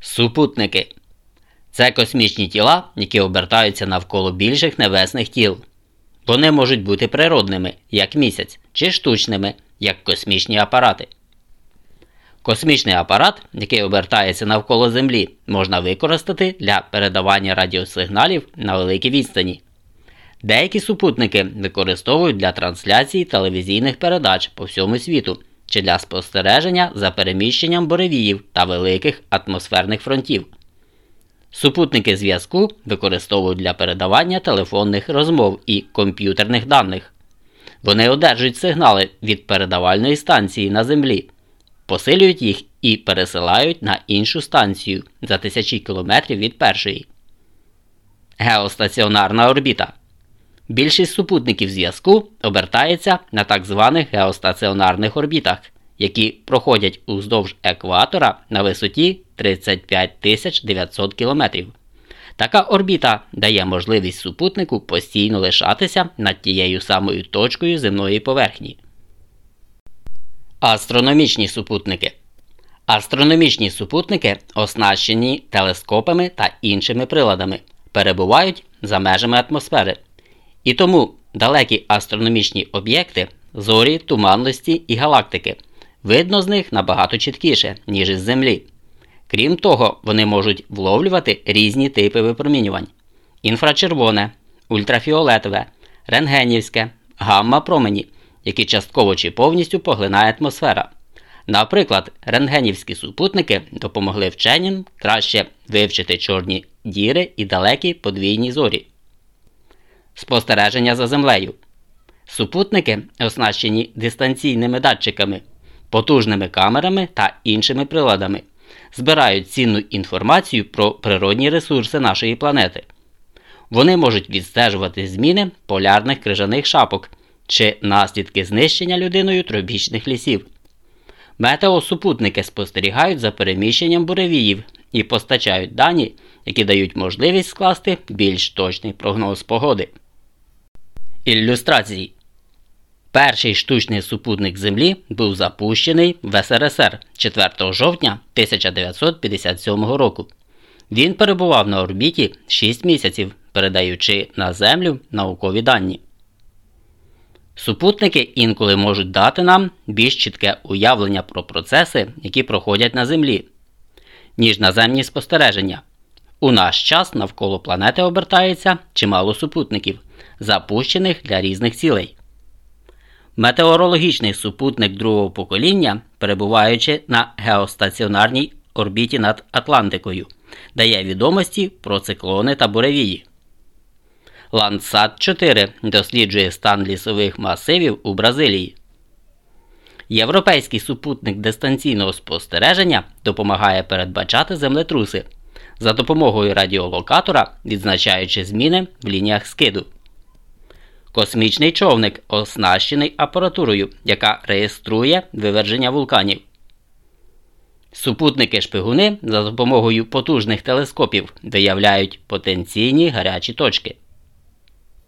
Супутники це космічні тіла, які обертаються навколо більших небесних тіл. Вони можуть бути природними, як місяць, чи штучними, як космічні апарати. Космічний апарат, який обертається навколо Землі, можна використати для передавання радіосигналів на великій відстані. Деякі супутники використовують для трансляції телевізійних передач по всьому світу чи для спостереження за переміщенням буревіїв та великих атмосферних фронтів. Супутники зв'язку використовують для передавання телефонних розмов і комп'ютерних даних. Вони одержують сигнали від передавальної станції на Землі, посилюють їх і пересилають на іншу станцію за тисячі кілометрів від першої. Геостаціонарна орбіта. Більшість супутників зв'язку обертається на так званих геостаціонарних орбітах, які проходять уздовж екватора на висоті 35 900 км. Така орбіта дає можливість супутнику постійно лишатися над тією самою точкою земної поверхні. Астрономічні супутники. Астрономічні супутники, оснащені телескопами та іншими приладами, перебувають за межами атмосфери. І тому далекі астрономічні об'єкти, зорі, туманності і галактики, видно з них набагато чіткіше, ніж із Землі. Крім того, вони можуть вловлювати різні типи випромінювань: інфрачервоне, ультрафіолетове, рентгенівське, гамма промені, які частково чи повністю поглинає атмосфера. Наприклад, рентгенівські супутники допомогли вченим краще вивчити чорні діри і далекі подвійні зорі. Спостереження за землею. Супутники оснащені дистанційними датчиками, потужними камерами та іншими приладами, збирають цінну інформацію про природні ресурси нашої планети. Вони можуть відстежувати зміни полярних крижаних шапок чи наслідки знищення людиною тропічних лісів. Метеосупутники спостерігають за переміщенням буревіїв і постачають дані, які дають можливість скласти більш точний прогноз погоди. Ілюстрації Перший штучний супутник Землі був запущений в СРСР 4 жовтня 1957 року. Він перебував на орбіті 6 місяців, передаючи на Землю наукові дані. Супутники інколи можуть дати нам більш чітке уявлення про процеси, які проходять на Землі, ніж наземні спостереження. У наш час навколо планети обертається чимало супутників, запущених для різних цілей. Метеорологічний супутник другого покоління, перебуваючи на геостаціонарній орбіті над Атлантикою, дає відомості про циклони та буревії. Landsat 4 досліджує стан лісових масивів у Бразилії. Європейський супутник дистанційного спостереження допомагає передбачати землетруси за допомогою радіолокатора, відзначаючи зміни в лініях скиду. Космічний човник оснащений апаратурою, яка реєструє виверження вулканів. Супутники шпигуни за допомогою потужних телескопів виявляють потенційні гарячі точки.